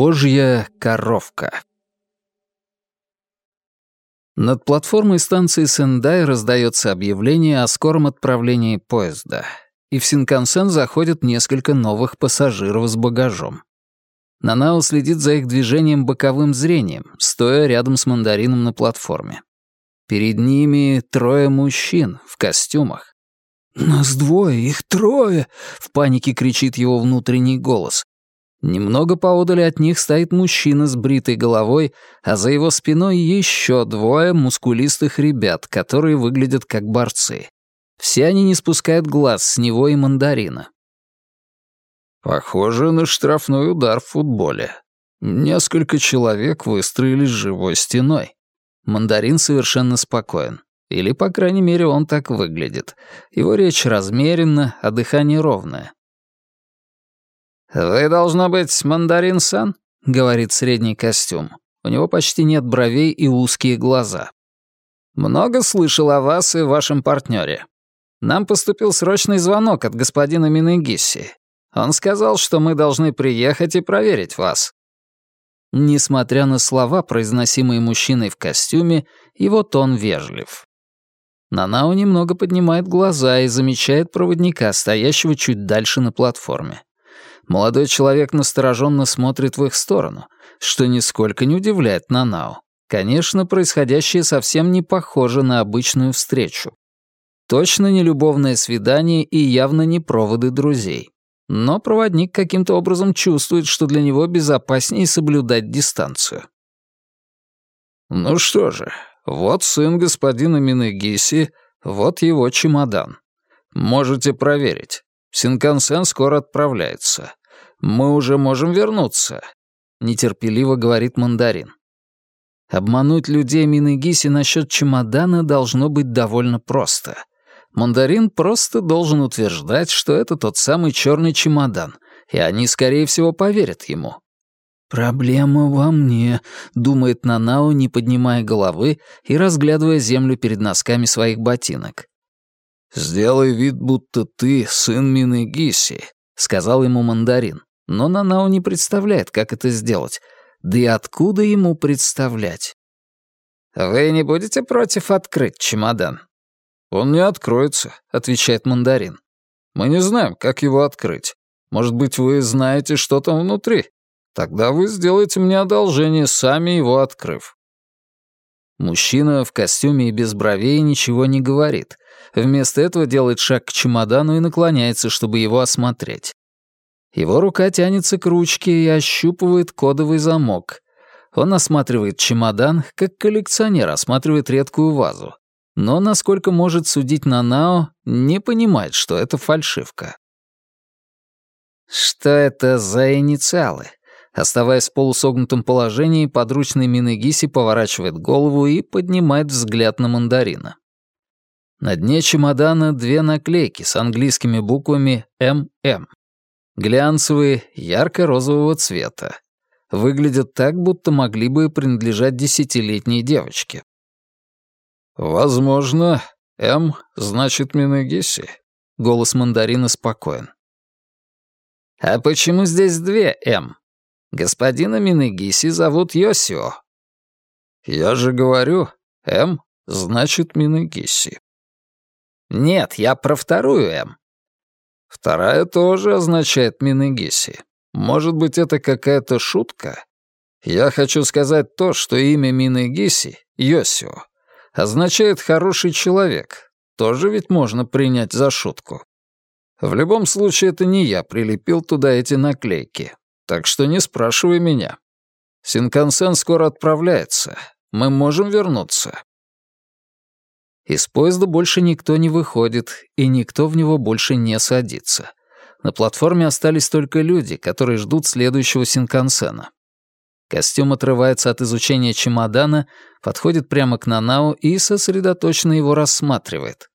Божья коровка Над платформой станции Сендай раздается объявление о скором отправлении поезда, и в Синкансен заходят несколько новых пассажиров с багажом. Нанао следит за их движением боковым зрением, стоя рядом с мандарином на платформе. Перед ними трое мужчин в костюмах. «Нас двое, их трое!» — в панике кричит его внутренний голос. Немного поодаль от них стоит мужчина с бритой головой, а за его спиной еще двое мускулистых ребят, которые выглядят как борцы. Все они не спускают глаз с него и мандарина. Похоже на штрафной удар в футболе. Несколько человек выстроились живой стеной. Мандарин совершенно спокоен. Или, по крайней мере, он так выглядит. Его речь размеренна, а дыхание ровное. «Вы, должно быть, мандарин-сан?» — говорит средний костюм. У него почти нет бровей и узкие глаза. «Много слышал о вас и вашем партнере. Нам поступил срочный звонок от господина Минегиси. Он сказал, что мы должны приехать и проверить вас». Несмотря на слова, произносимые мужчиной в костюме, его тон вежлив. Нанао немного поднимает глаза и замечает проводника, стоящего чуть дальше на платформе. Молодой человек настороженно смотрит в их сторону, что нисколько не удивляет Нанао. Конечно, происходящее совсем не похоже на обычную встречу. Точно не любовное свидание и явно не проводы друзей. Но проводник каким-то образом чувствует, что для него безопаснее соблюдать дистанцию. Ну что же, вот сын господина Минегиси, вот его чемодан. Можете проверить. Синкансен скоро отправляется. Мы уже можем вернуться», — нетерпеливо говорит мандарин. Обмануть людей Минегиси насчет чемодана должно быть довольно просто. Мандарин просто должен утверждать, что это тот самый черный чемодан, и они, скорее всего, поверят ему. «Проблема во мне», — думает Нанао, не поднимая головы и разглядывая землю перед носками своих ботинок. «Сделай вид, будто ты сын Минегиси», — сказал ему мандарин но Нанао не представляет, как это сделать. Да и откуда ему представлять? «Вы не будете против открыть чемодан?» «Он не откроется», — отвечает мандарин. «Мы не знаем, как его открыть. Может быть, вы знаете, что там внутри? Тогда вы сделаете мне одолжение, сами его открыв». Мужчина в костюме и без бровей ничего не говорит. Вместо этого делает шаг к чемодану и наклоняется, чтобы его осмотреть. Его рука тянется к ручке и ощупывает кодовый замок. Он осматривает чемодан, как коллекционер осматривает редкую вазу. Но, насколько может судить Нанао, не понимает, что это фальшивка. Что это за инициалы? Оставаясь в полусогнутом положении, подручный Минегиси поворачивает голову и поднимает взгляд на мандарина. На дне чемодана две наклейки с английскими буквами «ММ». Глянцевые, ярко-розового цвета. Выглядят так, будто могли бы принадлежать десятилетней девочке. «Возможно, М значит Минагиси», — голос мандарина спокоен. «А почему здесь две М? Господина Минагиси зовут Йосио». «Я же говорю, М значит Минагиси». «Нет, я про вторую М. Вторая тоже означает Минегиси. Может быть, это какая-то шутка? Я хочу сказать то, что имя Минегиси, Йосио, означает «хороший человек». Тоже ведь можно принять за шутку. В любом случае, это не я прилепил туда эти наклейки. Так что не спрашивай меня. Синкансен скоро отправляется. Мы можем вернуться. Из поезда больше никто не выходит, и никто в него больше не садится. На платформе остались только люди, которые ждут следующего Синкансена. Костюм отрывается от изучения чемодана, подходит прямо к Нанао и сосредоточенно его рассматривает.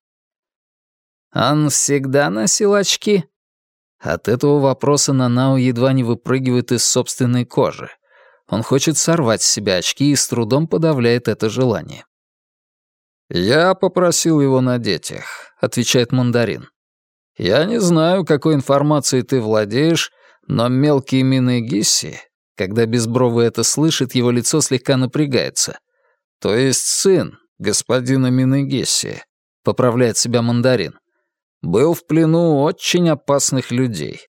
«Он всегда носил очки?» От этого вопроса Нанао едва не выпрыгивает из собственной кожи. Он хочет сорвать с себя очки и с трудом подавляет это желание. Я попросил его надеть их. — отвечает мандарин. «Я не знаю, какой информацией ты владеешь, но мелкие мины Гисси, когда Безбровый это слышит, его лицо слегка напрягается. То есть сын господина Минегесси, поправляет себя мандарин, был в плену очень опасных людей.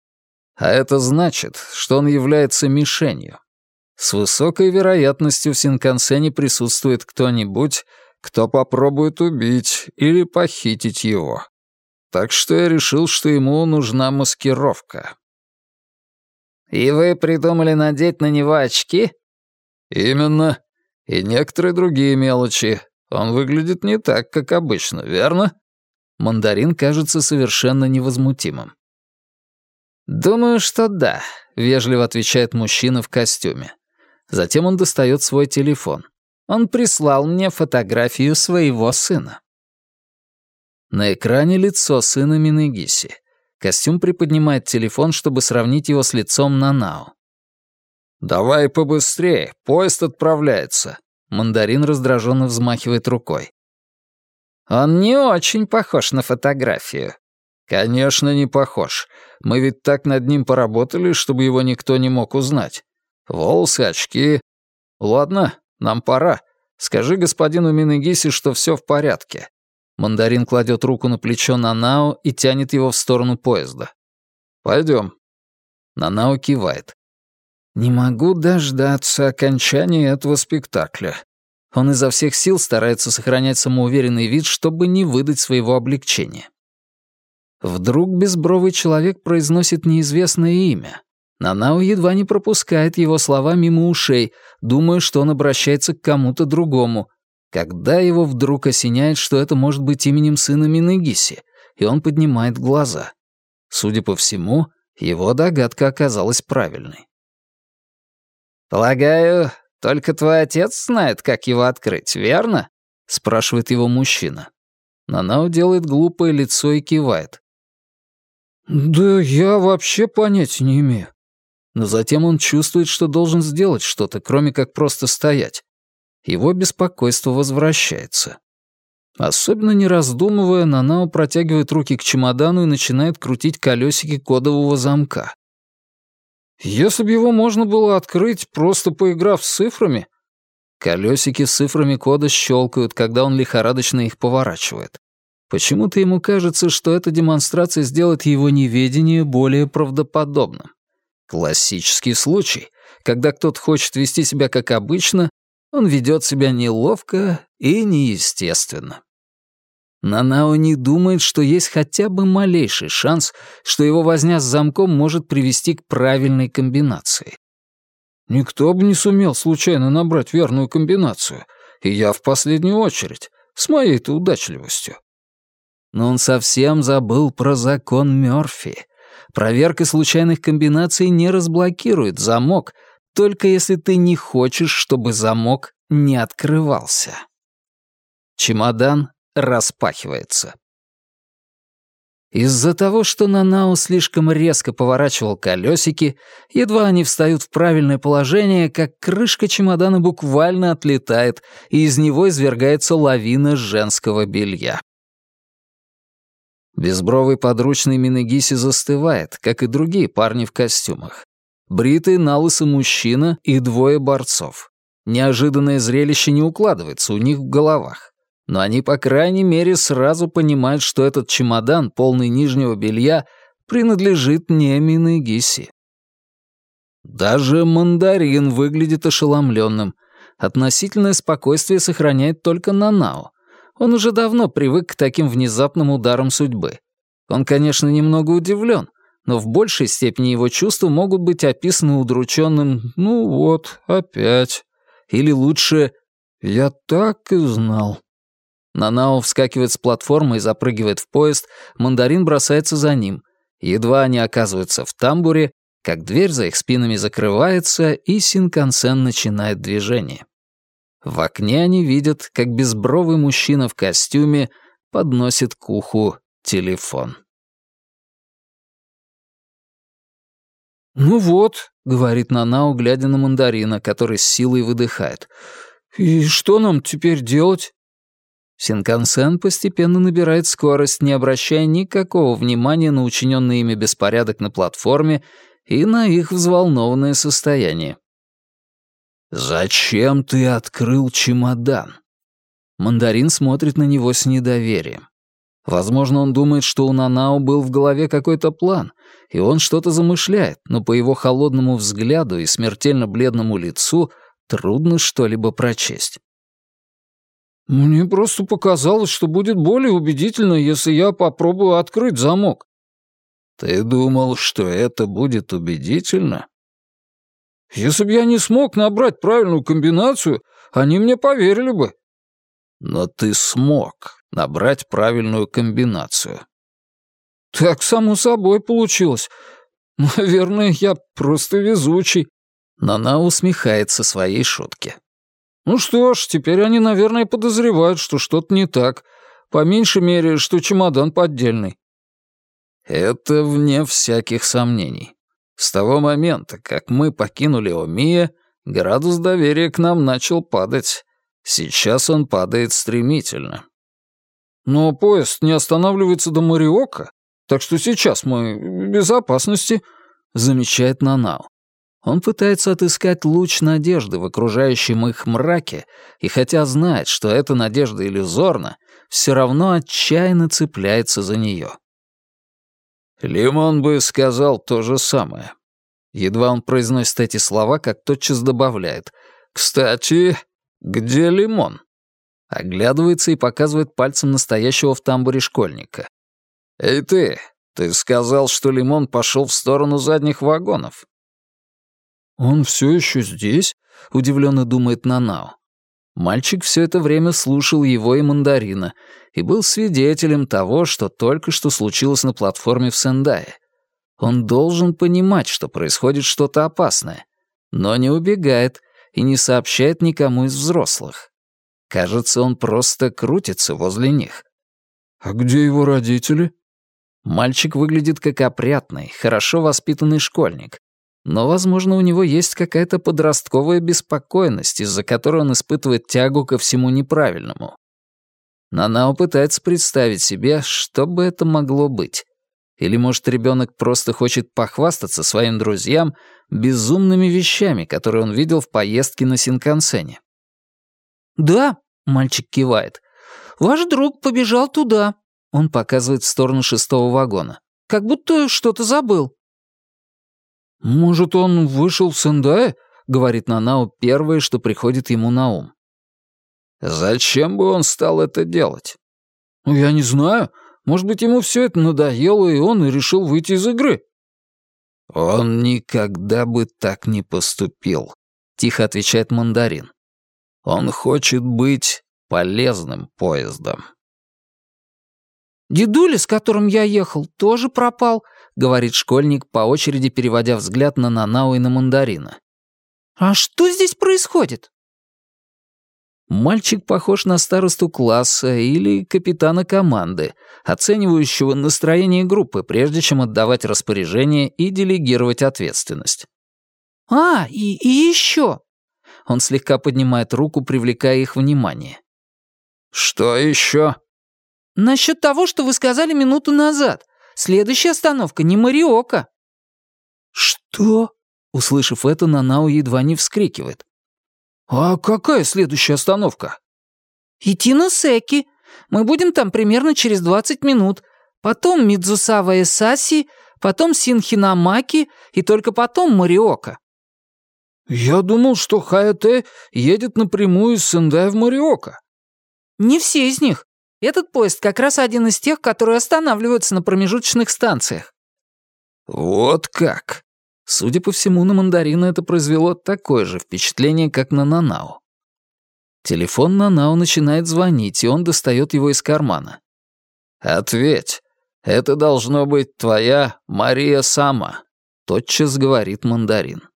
А это значит, что он является мишенью. С высокой вероятностью в Синкансене присутствует кто-нибудь, кто попробует убить или похитить его. Так что я решил, что ему нужна маскировка. «И вы придумали надеть на него очки?» «Именно. И некоторые другие мелочи. Он выглядит не так, как обычно, верно?» Мандарин кажется совершенно невозмутимым. «Думаю, что да», — вежливо отвечает мужчина в костюме. Затем он достает свой телефон. Он прислал мне фотографию своего сына. На экране лицо сына Минегиси. Костюм приподнимает телефон, чтобы сравнить его с лицом Нанао. «Давай побыстрее, поезд отправляется». Мандарин раздраженно взмахивает рукой. «Он не очень похож на фотографию». «Конечно, не похож. Мы ведь так над ним поработали, чтобы его никто не мог узнать. Волосы, очки. Ладно, нам пора. Скажи господину Минегиси, что все в порядке. Мандарин кладет руку на плечо Нанао и тянет его в сторону поезда. «Пойдем». Нанао кивает. «Не могу дождаться окончания этого спектакля». Он изо всех сил старается сохранять самоуверенный вид, чтобы не выдать своего облегчения. Вдруг безбровый человек произносит неизвестное имя. Нанао едва не пропускает его слова мимо ушей, думая, что он обращается к кому-то другому, когда его вдруг осеняет, что это может быть именем сына Минегиси, и он поднимает глаза. Судя по всему, его догадка оказалась правильной. «Полагаю, только твой отец знает, как его открыть, верно?» — спрашивает его мужчина. Нанао делает глупое лицо и кивает. «Да я вообще понятия не имею». Но затем он чувствует, что должен сделать что-то, кроме как просто стоять его беспокойство возвращается. Особенно не раздумывая, Нанао протягивает руки к чемодану и начинает крутить колесики кодового замка. Если бы его можно было открыть, просто поиграв с цифрами... Колесики с цифрами кода щелкают, когда он лихорадочно их поворачивает. Почему-то ему кажется, что эта демонстрация сделает его неведение более правдоподобным. Классический случай, когда кто-то хочет вести себя как обычно, он ведет себя неловко и неестественно. Нанао не думает, что есть хотя бы малейший шанс, что его возня с замком может привести к правильной комбинации. Никто бы не сумел случайно набрать верную комбинацию, и я в последнюю очередь, с моей-то удачливостью. Но он совсем забыл про закон Мёрфи. Проверка случайных комбинаций не разблокирует замок, только если ты не хочешь, чтобы замок не открывался. Чемодан распахивается. Из-за того, что Нанао слишком резко поворачивал колесики, едва они встают в правильное положение, как крышка чемодана буквально отлетает, и из него извергается лавина женского белья. Безбровый подручный Минегиси застывает, как и другие парни в костюмах бритый на мужчина и двое борцов. Неожиданное зрелище не укладывается у них в головах. Но они, по крайней мере, сразу понимают, что этот чемодан, полный нижнего белья, принадлежит не Минегиси. Даже мандарин выглядит ошеломленным. Относительное спокойствие сохраняет только Нанао. Он уже давно привык к таким внезапным ударам судьбы. Он, конечно, немного удивлен, но в большей степени его чувства могут быть описаны удрученным «ну вот, опять». Или лучше «я так и знал». Нанао вскакивает с платформы и запрыгивает в поезд, мандарин бросается за ним. Едва они оказываются в тамбуре, как дверь за их спинами закрывается, и Синкансен начинает движение. В окне они видят, как безбровый мужчина в костюме подносит к уху телефон. «Ну вот», — говорит Нанао, глядя на мандарина, который с силой выдыхает. «И что нам теперь делать?» Синкансен постепенно набирает скорость, не обращая никакого внимания на учиненный ими беспорядок на платформе и на их взволнованное состояние. «Зачем ты открыл чемодан?» Мандарин смотрит на него с недоверием. Возможно, он думает, что у Нанао был в голове какой-то план, и он что-то замышляет, но по его холодному взгляду и смертельно бледному лицу трудно что-либо прочесть. «Мне просто показалось, что будет более убедительно, если я попробую открыть замок». «Ты думал, что это будет убедительно?» «Если бы я не смог набрать правильную комбинацию, они мне поверили бы». «Но ты смог набрать правильную комбинацию». «Так само собой получилось. Наверное, я просто везучий». Но она усмехается своей шутке. Ну что ж, теперь они, наверное, подозревают, что что-то не так. По меньшей мере, что чемодан поддельный. Это вне всяких сомнений. С того момента, как мы покинули Омия, градус доверия к нам начал падать. Сейчас он падает стремительно. Но поезд не останавливается до Мариока, так что сейчас мы в безопасности, замечает Нанау. Он пытается отыскать луч надежды в окружающем их мраке, и хотя знает, что эта надежда иллюзорна, все равно отчаянно цепляется за нее. Лимон бы сказал то же самое. Едва он произносит эти слова, как тотчас добавляет. «Кстати, где лимон?» Оглядывается и показывает пальцем настоящего в тамбуре школьника. «Эй ты, ты сказал, что лимон пошел в сторону задних вагонов. «Он все еще здесь?» — удивленно думает Нанао. Мальчик все это время слушал его и мандарина и был свидетелем того, что только что случилось на платформе в Сендае. Он должен понимать, что происходит что-то опасное, но не убегает и не сообщает никому из взрослых. Кажется, он просто крутится возле них. «А где его родители?» Мальчик выглядит как опрятный, хорошо воспитанный школьник, но, возможно, у него есть какая-то подростковая беспокойность, из-за которой он испытывает тягу ко всему неправильному. Нанао пытается представить себе, что бы это могло быть. Или, может, ребенок просто хочет похвастаться своим друзьям безумными вещами, которые он видел в поездке на Синкансене. «Да», — мальчик кивает, — «ваш друг побежал туда», — он показывает в сторону шестого вагона. «Как будто что-то забыл». «Может, он вышел в Сендае?» — говорит Нанао первое, что приходит ему на ум. «Зачем бы он стал это делать?» «Ну, «Я не знаю. Может быть, ему все это надоело, и он решил выйти из игры». «Он никогда бы так не поступил», — тихо отвечает мандарин. «Он хочет быть полезным поездом». «Дедуля, с которым я ехал, тоже пропал», говорит школьник, по очереди переводя взгляд на Нанао и на Мандарина. «А что здесь происходит?» Мальчик похож на старосту класса или капитана команды, оценивающего настроение группы, прежде чем отдавать распоряжение и делегировать ответственность. «А, и, и еще!» Он слегка поднимает руку, привлекая их внимание. «Что еще?» «Насчет того, что вы сказали минуту назад. Следующая остановка не Мариока». «Что?» Услышав это, Нанао едва не вскрикивает. «А какая следующая остановка?» «Итино-Секи. Мы будем там примерно через 20 минут. Потом Мидзусава Эсаси, потом Синхинамаки и только потом Мариока». «Я думал, что Хаэте едет напрямую из Сендая в Мариока». «Не все из них. Этот поезд как раз один из тех, которые останавливаются на промежуточных станциях». «Вот как!» Судя по всему, на мандарина это произвело такое же впечатление, как на Нанао. Телефон Нанао начинает звонить, и он достает его из кармана. «Ответь, это должно быть твоя Мария сама», — тотчас говорит мандарин.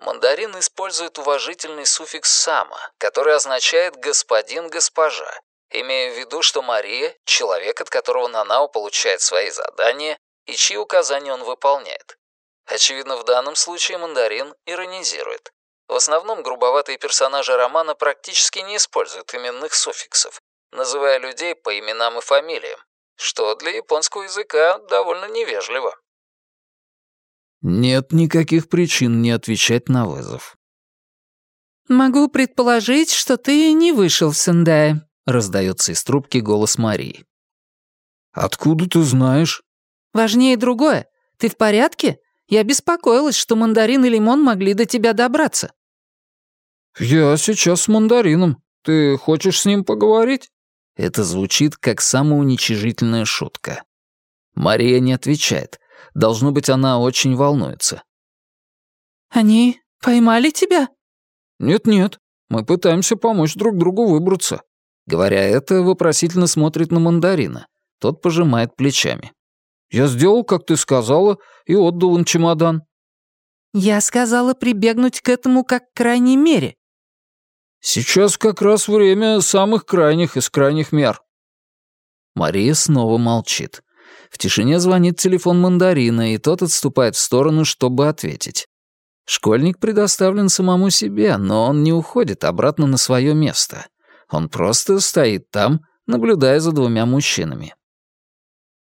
Мандарин использует уважительный суффикс «сама», который означает «господин-госпожа», имея в виду, что Мария — человек, от которого Нанао получает свои задания и чьи указания он выполняет. Очевидно, в данном случае мандарин иронизирует. В основном грубоватые персонажи романа практически не используют именных суффиксов, называя людей по именам и фамилиям, что для японского языка довольно невежливо. Нет никаких причин не отвечать на вызов. «Могу предположить, что ты не вышел в Сендае», — раздается из трубки голос Марии. «Откуда ты знаешь?» «Важнее другое. Ты в порядке? Я беспокоилась, что мандарин и лимон могли до тебя добраться». «Я сейчас с мандарином. Ты хочешь с ним поговорить?» Это звучит как самоуничижительная шутка. Мария не отвечает. Должно быть, она очень волнуется. «Они поймали тебя?» «Нет-нет, мы пытаемся помочь друг другу выбраться». Говоря это, вопросительно смотрит на мандарина. Тот пожимает плечами. «Я сделал, как ты сказала, и отдал им чемодан». «Я сказала прибегнуть к этому как к крайней мере». «Сейчас как раз время самых крайних из крайних мер». Мария снова молчит. В тишине звонит телефон мандарина, и тот отступает в сторону, чтобы ответить. Школьник предоставлен самому себе, но он не уходит обратно на свое место. Он просто стоит там, наблюдая за двумя мужчинами.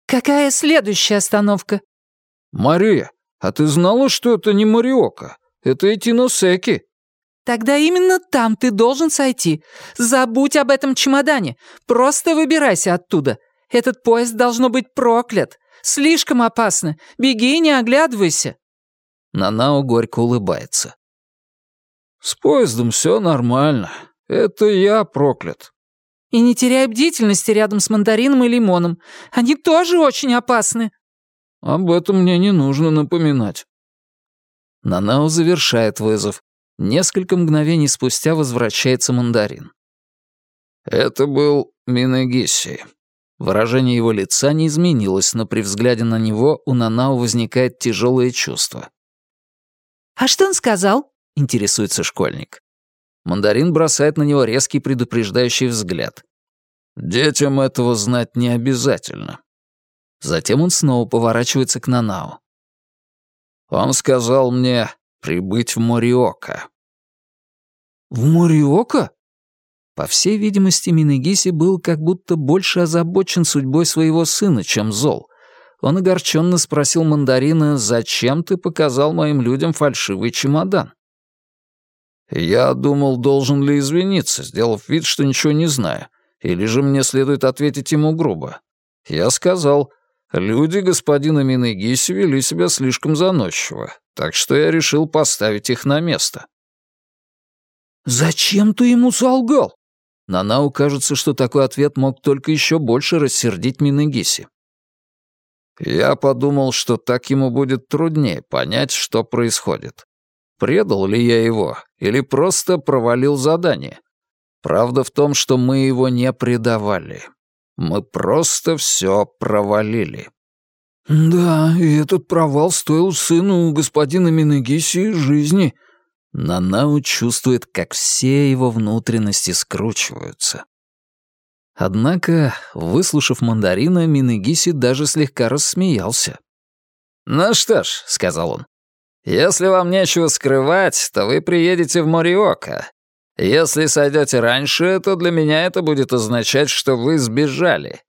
«Какая следующая остановка?» «Мария, а ты знала, что это не Мариока? Это Этиносеки?» «Тогда именно там ты должен сойти. Забудь об этом чемодане. Просто выбирайся оттуда. Этот поезд должно быть проклят. Слишком опасно. Беги и не оглядывайся». Нанао горько улыбается. «С поездом все нормально. Это я проклят». «И не теряй бдительности рядом с мандарином и лимоном. Они тоже очень опасны». «Об этом мне не нужно напоминать». Нанао завершает вызов. Несколько мгновений спустя возвращается мандарин. «Это был Минегиси», Выражение его лица не изменилось, но при взгляде на него у Нанао возникает тяжелое чувство. «А что он сказал?» — интересуется школьник. Мандарин бросает на него резкий предупреждающий взгляд. «Детям этого знать не обязательно». Затем он снова поворачивается к Нанао. «Он сказал мне прибыть в Мориока». «В Мориока?» По всей видимости, Минегиси был как будто больше озабочен судьбой своего сына, чем зол. Он огорченно спросил мандарина, «Зачем ты показал моим людям фальшивый чемодан?» «Я думал, должен ли извиниться, сделав вид, что ничего не знаю. Или же мне следует ответить ему грубо. Я сказал, люди господина Минегиси вели себя слишком заносчиво, так что я решил поставить их на место». «Зачем ты ему солгал?» Нанау кажется, что такой ответ мог только еще больше рассердить Минегиси. Я подумал, что так ему будет труднее понять, что происходит. Предал ли я его или просто провалил задание? Правда в том, что мы его не предавали. Мы просто все провалили. «Да, и этот провал стоил сыну господина Минегиси жизни», Нанау чувствует, как все его внутренности скручиваются. Однако, выслушав мандарина, Минегиси даже слегка рассмеялся. «Ну что ж», — сказал он, — «если вам нечего скрывать, то вы приедете в Мориока. Если сойдете раньше, то для меня это будет означать, что вы сбежали.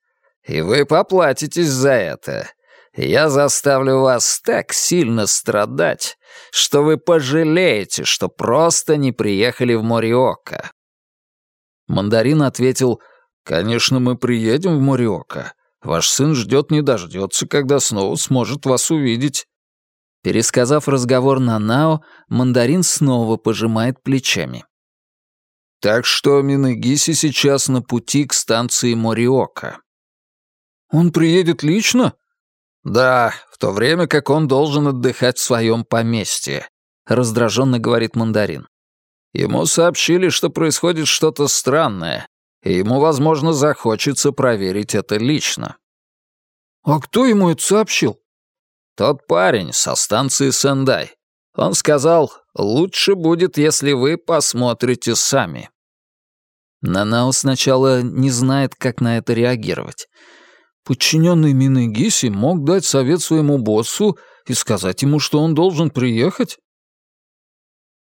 И вы поплатитесь за это. Я заставлю вас так сильно страдать, что вы пожалеете, что просто не приехали в Мориока». Мандарин ответил, «Конечно, мы приедем в Мориока. Ваш сын ждет не дождется, когда снова сможет вас увидеть». Пересказав разговор на Нао, мандарин снова пожимает плечами. «Так что Минагиси сейчас на пути к станции Мориока». «Он приедет лично?» «Да, в то время как он должен отдыхать в своем поместье», — раздраженно говорит мандарин. Ему сообщили, что происходит что-то странное, и ему, возможно, захочется проверить это лично. «А кто ему это сообщил?» «Тот парень со станции Сендай. Он сказал, лучше будет, если вы посмотрите сами». Нанао сначала не знает, как на это реагировать. Подчиненный Минегиси мог дать совет своему боссу и сказать ему, что он должен приехать?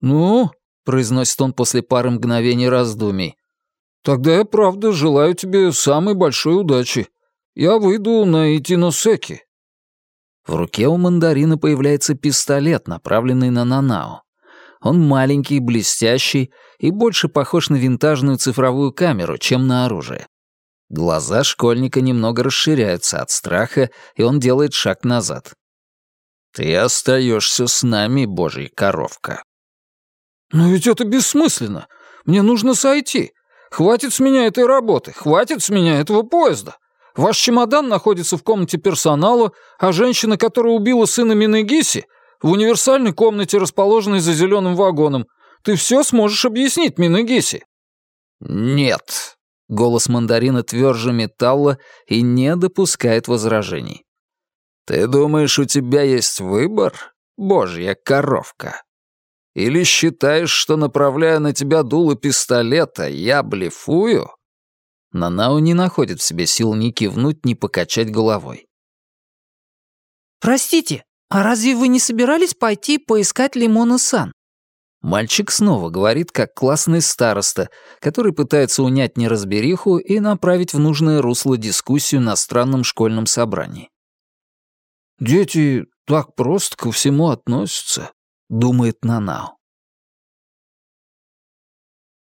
«Ну», — произносит он после пары мгновений раздумий, Тогда я правда желаю тебе самой большой удачи. Я выйду на Итиносеки». В руке у мандарина появляется пистолет, направленный на Нанао. Он маленький, блестящий и больше похож на винтажную цифровую камеру, чем на оружие. Глаза школьника немного расширяются от страха, и он делает шаг назад. «Ты остаешься с нами, божья коровка». «Но ведь это бессмысленно. Мне нужно сойти. Хватит с меня этой работы, хватит с меня этого поезда. Ваш чемодан находится в комнате персонала, а женщина, которая убила сына Минегиси, в универсальной комнате, расположенной за зеленым вагоном. Ты все сможешь объяснить, Минегиси?» «Нет». Голос мандарина тверже металла и не допускает возражений. «Ты думаешь, у тебя есть выбор, божья коровка?» Или считаешь, что, направляя на тебя дуло пистолета, я блефую?» Нанао не находит в себе сил ни кивнуть, ни покачать головой. «Простите, а разве вы не собирались пойти поискать Лимона-сан?» Мальчик снова говорит, как классный староста, который пытается унять неразбериху и направить в нужное русло дискуссию на странном школьном собрании. «Дети так просто ко всему относятся», — думает Нанао.